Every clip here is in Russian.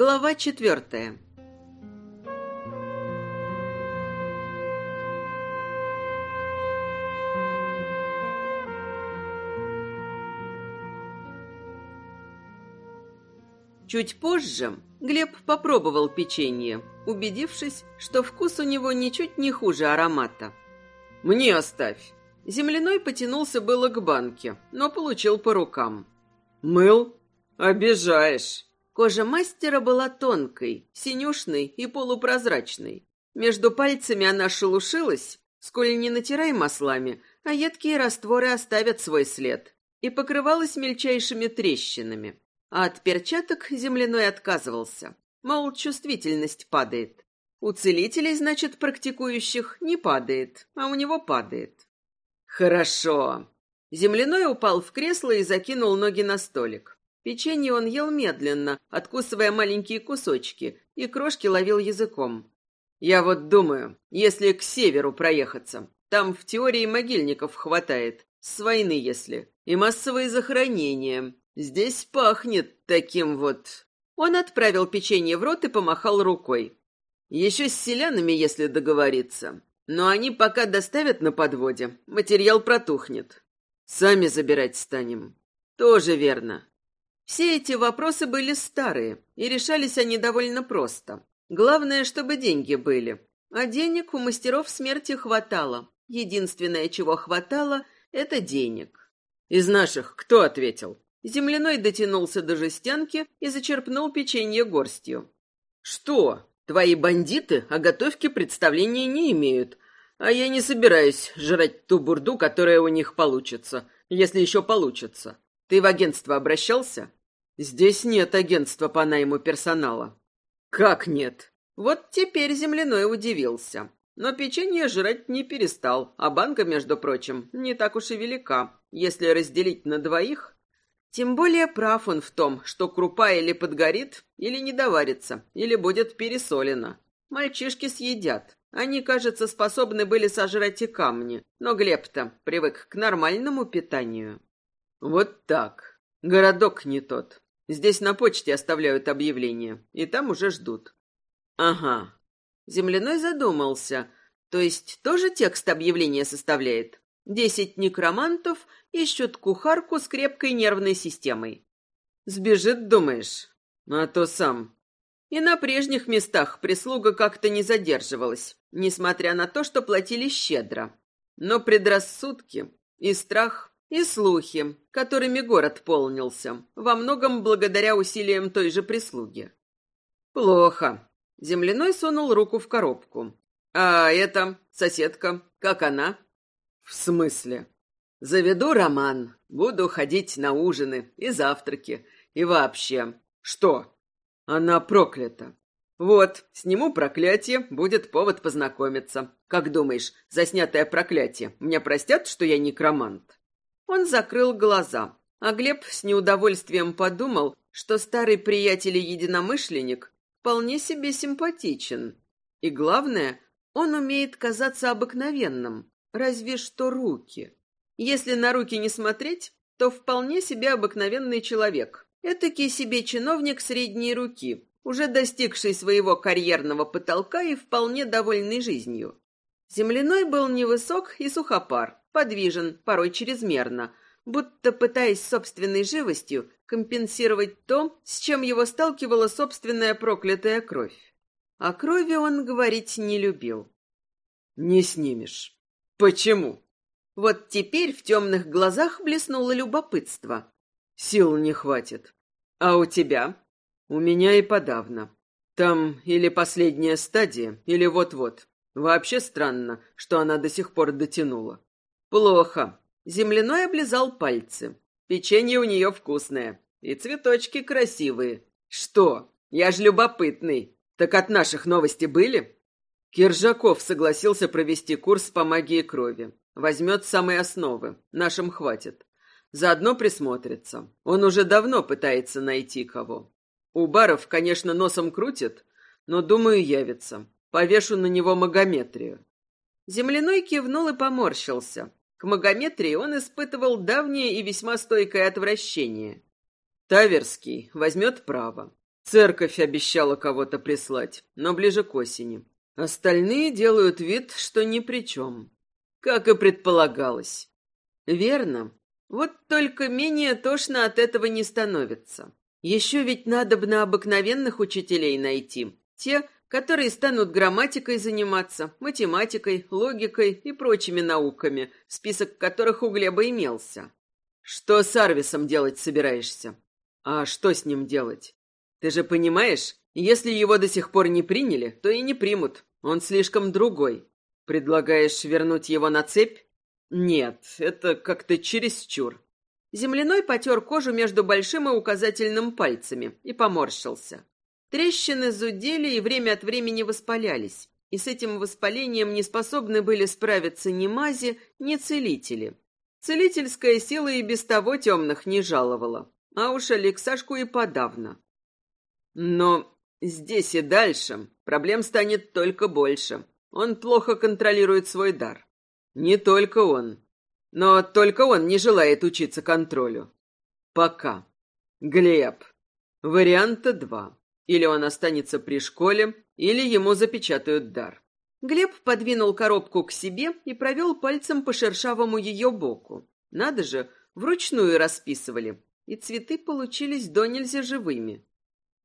Глава четвертая. Чуть позже Глеб попробовал печенье, убедившись, что вкус у него ничуть не хуже аромата. «Мне оставь!» Земляной потянулся было к банке, но получил по рукам. «Мыл? Обижаешь!» Кожа мастера была тонкой, синюшной и полупрозрачной. Между пальцами она шелушилась, сколь не натирай маслами, а едкие растворы оставят свой след, и покрывалась мельчайшими трещинами. А от перчаток земляной отказывался. Мол, чувствительность падает. У целителей, значит, практикующих не падает, а у него падает. Хорошо. Земляной упал в кресло и закинул ноги на столик. Печенье он ел медленно, откусывая маленькие кусочки, и крошки ловил языком. Я вот думаю, если к северу проехаться, там в теории могильников хватает, с войны если, и массовые захоронения, Здесь пахнет таким вот...» Он отправил печенье в рот и помахал рукой. «Еще с селянами, если договориться. Но они пока доставят на подводе, материал протухнет. Сами забирать станем. Тоже верно. Все эти вопросы были старые, и решались они довольно просто. Главное, чтобы деньги были. А денег у мастеров смерти хватало. Единственное, чего хватало, это денег. Из наших кто ответил? Земляной дотянулся до жестянки и зачерпнул печенье горстью. «Что? Твои бандиты о готовке представления не имеют, а я не собираюсь жрать ту бурду, которая у них получится, если еще получится. Ты в агентство обращался?» «Здесь нет агентства по найму персонала». «Как нет?» Вот теперь земляной удивился. Но печенье жрать не перестал, а банка, между прочим, не так уж и велика. Если разделить на двоих, тем более прав он в том, что крупа или подгорит, или не доварится, или будет пересолена. Мальчишки съедят. Они, кажется, способны были сожрать и камни, но Глеб-то привык к нормальному питанию. Вот так. Городок не тот. Здесь на почте оставляют объявления, и там уже ждут. Ага. Земляной задумался. То есть тоже текст объявления составляет? Десять некромантов ищут кухарку с крепкой нервной системой. Сбежит, думаешь? А то сам. И на прежних местах прислуга как-то не задерживалась, несмотря на то, что платили щедро. Но предрассудки и страх, и слухи, которыми город полнился, во многом благодаря усилиям той же прислуги. Плохо. Земляной сунул руку в коробку. А это соседка, как она? В смысле? Заведу роман, буду ходить на ужины и завтраки, и вообще. Что? Она проклята. Вот, сниму проклятие, будет повод познакомиться. Как думаешь, заснятое проклятие мне простят, что я некромант? Он закрыл глаза, а Глеб с неудовольствием подумал, что старый приятель и единомышленник вполне себе симпатичен. И главное, он умеет казаться обыкновенным, разве что руки. Если на руки не смотреть, то вполне себе обыкновенный человек. Этакий себе чиновник средней руки, уже достигший своего карьерного потолка и вполне довольный жизнью. Земляной был невысок и сухопар, подвижен, порой чрезмерно, будто пытаясь собственной живостью компенсировать то, с чем его сталкивала собственная проклятая кровь. О крови он говорить не любил. «Не снимешь». «Почему?» Вот теперь в темных глазах блеснуло любопытство. Сил не хватит. А у тебя? У меня и подавно. Там или последняя стадия, или вот-вот. Вообще странно, что она до сих пор дотянула. Плохо. Земляной облизал пальцы. Печенье у нее вкусное. И цветочки красивые. Что? Я ж любопытный. Так от наших новости были? Киржаков согласился провести курс по магии крови. Возьмет самые основы. Нашим хватит. Заодно присмотрится. Он уже давно пытается найти кого. Убаров, конечно, носом крутит, но, думаю, явится. Повешу на него магометрию. Земляной кивнул и поморщился. К магометрии он испытывал давнее и весьма стойкое отвращение. Таверский возьмет право. Церковь обещала кого-то прислать, но ближе к осени. Остальные делают вид, что ни при чем. Как и предполагалось. Верно. Вот только менее тошно от этого не становится. Еще ведь надо бы на обыкновенных учителей найти. Те, которые станут грамматикой заниматься, математикой, логикой и прочими науками, список которых у Глеба имелся. Что с Арвисом делать собираешься? А что с ним делать? Ты же понимаешь, если его до сих пор не приняли, то и не примут. Он слишком другой. Предлагаешь вернуть его на цепь? Нет, это как-то чересчур. Земляной потер кожу между большим и указательным пальцами и поморщился. Трещины зудели и время от времени воспалялись, и с этим воспалением не способны были справиться ни мази, ни целители. Целительская сила и без того темных не жаловала, а уж Алексашку и подавно. Но здесь и дальше проблем станет только больше. Он плохо контролирует свой дар. Не только он. Но только он не желает учиться контролю. Пока. Глеб. Варианта два. Или он останется при школе, или ему запечатают дар. Глеб подвинул коробку к себе и провел пальцем по шершавому ее боку. Надо же, вручную расписывали, и цветы получились до нельзя живыми.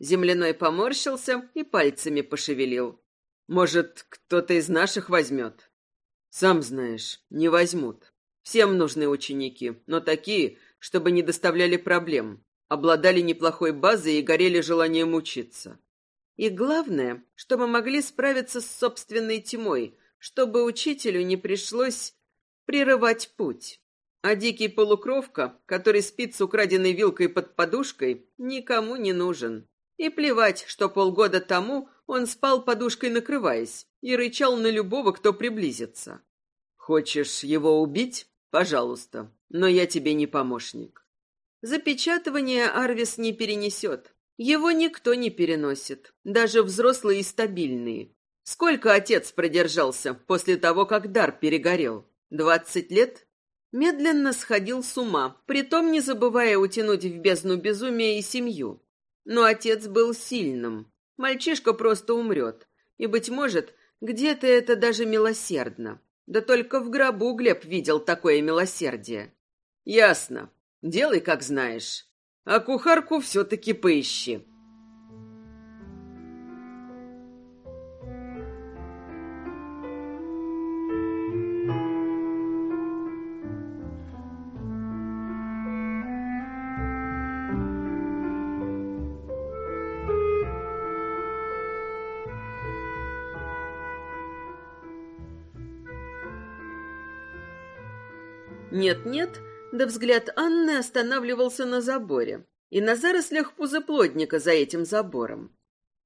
Земляной поморщился и пальцами пошевелил. «Может, кто-то из наших возьмет?» «Сам знаешь, не возьмут. Всем нужны ученики, но такие, чтобы не доставляли проблем обладали неплохой базой и горели желанием учиться. И главное, чтобы могли справиться с собственной тьмой, чтобы учителю не пришлось прерывать путь. А дикий полукровка, который спит с украденной вилкой под подушкой, никому не нужен. И плевать, что полгода тому он спал подушкой накрываясь и рычал на любого, кто приблизится. Хочешь его убить? Пожалуйста, но я тебе не помощник. Запечатывание Арвис не перенесет. Его никто не переносит, даже взрослые и стабильные. Сколько отец продержался после того, как дар перегорел? Двадцать лет? Медленно сходил с ума, притом не забывая утянуть в бездну безумия и семью. Но отец был сильным. Мальчишка просто умрет. И, быть может, где-то это даже милосердно. Да только в гробу Глеб видел такое милосердие. Ясно. Делай, как знаешь. А кухарку все-таки поищи. Нет-нет, да взгляд Анны останавливался на заборе и на зарослях пузоплодника за этим забором.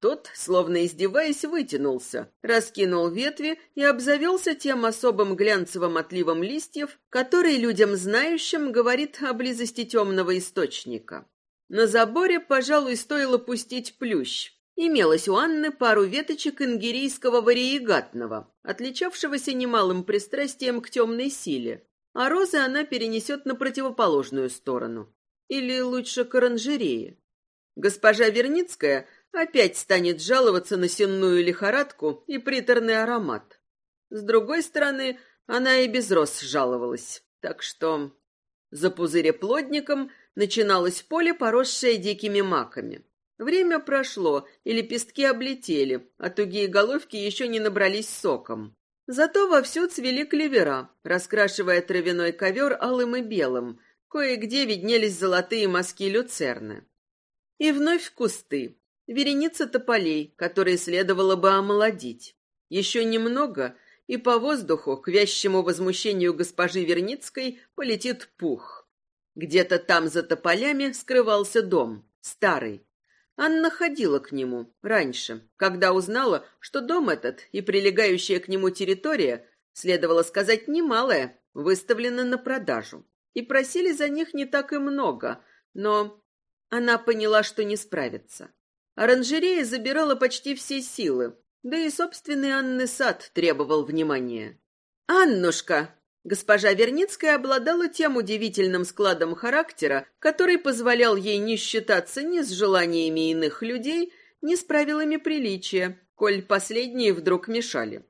Тот, словно издеваясь, вытянулся, раскинул ветви и обзавелся тем особым глянцевым отливом листьев, который людям знающим говорит о близости темного источника. На заборе, пожалуй, стоило пустить плющ. Имелось у Анны пару веточек ингерийского вариегатного, отличавшегося немалым пристрастием к темной силе, а розы она перенесет на противоположную сторону. Или лучше к оранжерее. Госпожа Верницкая опять станет жаловаться на сенную лихорадку и приторный аромат. С другой стороны, она и без роз жаловалась. Так что за пузыреплодником начиналось поле, поросшее дикими маками. Время прошло, и лепестки облетели, а тугие головки еще не набрались соком. Зато вовсю цвели клевера, раскрашивая травяной ковер алым и белым. Кое-где виднелись золотые мазки люцерны. И вновь кусты. Вереница тополей, которые следовало бы омолодить. Еще немного, и по воздуху, к вящему возмущению госпожи Верницкой, полетит пух. Где-то там за тополями скрывался дом, старый, Анна ходила к нему раньше, когда узнала, что дом этот и прилегающая к нему территория, следовало сказать, немалая, выставлены на продажу. И просили за них не так и много, но она поняла, что не справится. Оранжерея забирала почти все силы, да и собственный Анны сад требовал внимания. «Аннушка!» Госпожа Верницкая обладала тем удивительным складом характера, который позволял ей не считаться ни с желаниями иных людей, ни с правилами приличия, коль последние вдруг мешали.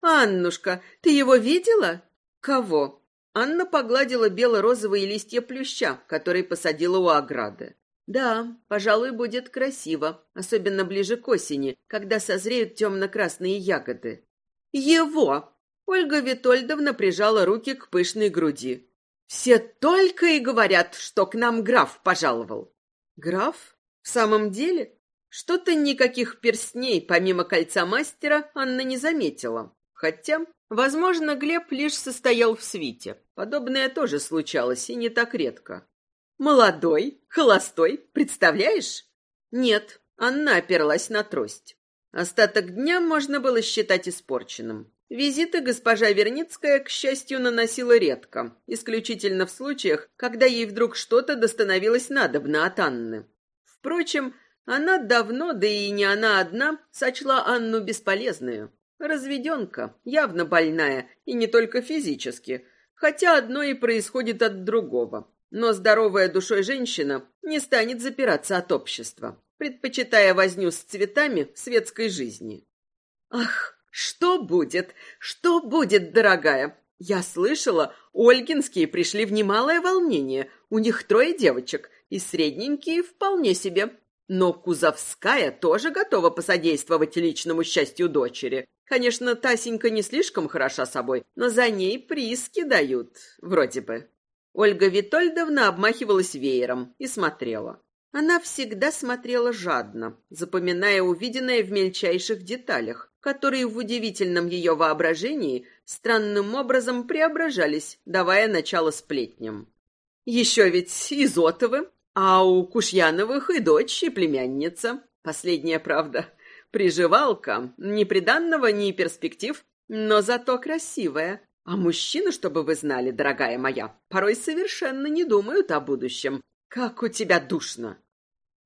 «Аннушка, ты его видела?» «Кого?» Анна погладила бело-розовые листья плюща, который посадила у ограды. «Да, пожалуй, будет красиво, особенно ближе к осени, когда созреют темно-красные ягоды». «Его!» Ольга Витольдовна прижала руки к пышной груди. «Все только и говорят, что к нам граф пожаловал». «Граф? В самом деле?» Что-то никаких перстней, помимо кольца мастера, Анна не заметила. Хотя, возможно, Глеб лишь состоял в свите. Подобное тоже случалось, и не так редко. «Молодой? Холостой? Представляешь?» «Нет», Анна оперлась на трость. Остаток дня можно было считать испорченным. Визиты госпожа Верницкая, к счастью, наносила редко, исключительно в случаях, когда ей вдруг что-то достановилось надобно от Анны. Впрочем, она давно, да и не она одна, сочла Анну бесполезную. Разведенка, явно больная, и не только физически, хотя одно и происходит от другого. Но здоровая душой женщина не станет запираться от общества, предпочитая возню с цветами светской жизни. Ах, что будет? Что будет, дорогая? Я слышала, Ольгинские пришли в немалое волнение. У них трое девочек, и средненькие вполне себе. Но Кузовская тоже готова посодействовать личному счастью дочери. Конечно, Тасенька не слишком хороша собой, но за ней прииски дают, вроде бы. Ольга Витольдовна обмахивалась веером и смотрела. Она всегда смотрела жадно, запоминая увиденное в мельчайших деталях, которые в удивительном ее воображении странным образом преображались, давая начало сплетням. Еще ведь Изотовы, а у Кушьяновых и дочь, и племянница. Последняя правда. Приживалка, ни приданного, ни перспектив, но зато красивая. А мужчины, чтобы вы знали, дорогая моя, порой совершенно не думают о будущем, как у тебя душно.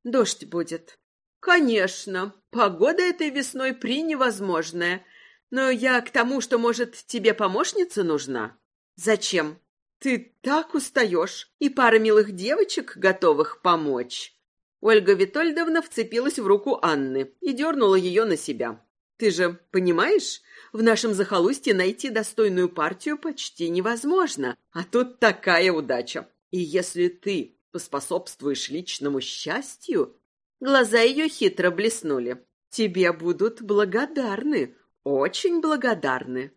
Дождь будет. Конечно, погода этой весной при невозможная. Но я к тому, что, может, тебе помощница нужна? Зачем? Ты так устаешь, и пара милых девочек готовых помочь. Ольга Витольдовна вцепилась в руку Анны и дернула ее на себя. Ты же понимаешь, в нашем захолустье найти достойную партию почти невозможно, а тут такая удача. И если ты поспособствуешь личному счастью...» Глаза ее хитро блеснули. «Тебе будут благодарны, очень благодарны».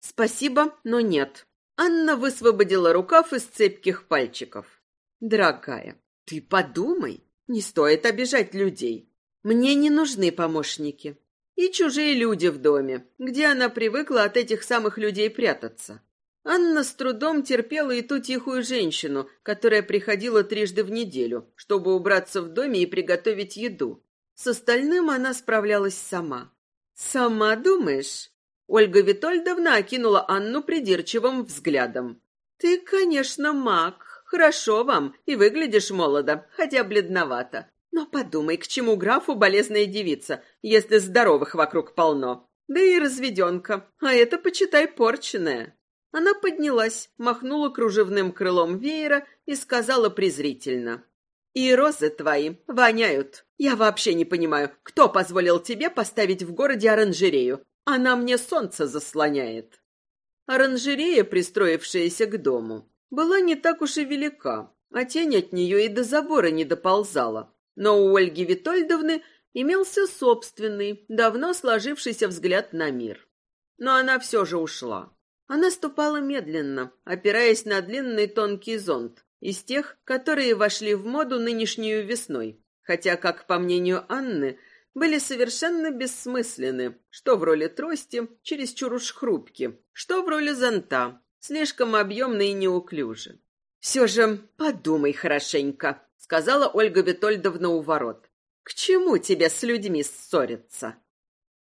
«Спасибо, но нет». Анна высвободила рукав из цепких пальчиков. «Дорогая, ты подумай, не стоит обижать людей. Мне не нужны помощники. И чужие люди в доме, где она привыкла от этих самых людей прятаться. Анна с трудом терпела и ту тихую женщину, которая приходила трижды в неделю, чтобы убраться в доме и приготовить еду. С остальным она справлялась сама. «Сама думаешь?» Ольга Витольдовна окинула Анну придирчивым взглядом. «Ты, конечно, маг. Хорошо вам, и выглядишь молодо, хотя бледновато. Но подумай, к чему графу болезная девица, если здоровых вокруг полно? Да и разведенка, а это, почитай, порченная». Она поднялась, махнула кружевным крылом веера и сказала презрительно. «И розы твои воняют. Я вообще не понимаю, кто позволил тебе поставить в городе оранжерею? Она мне солнце заслоняет». Оранжерея, пристроившаяся к дому, была не так уж и велика, а тень от нее и до забора не доползала. Но у Ольги Витольдовны имелся собственный, давно сложившийся взгляд на мир. Но она все же ушла. Она ступала медленно, опираясь на длинный тонкий зонт, из тех, которые вошли в моду нынешнюю весной, хотя, как по мнению Анны, были совершенно бессмысленны, что в роли трости чересчур уж хрупки, что в роли зонта, слишком объемны и неуклюжи. «Все же подумай хорошенько», — сказала Ольга Витольдовна у ворот. «К чему тебе с людьми ссориться?»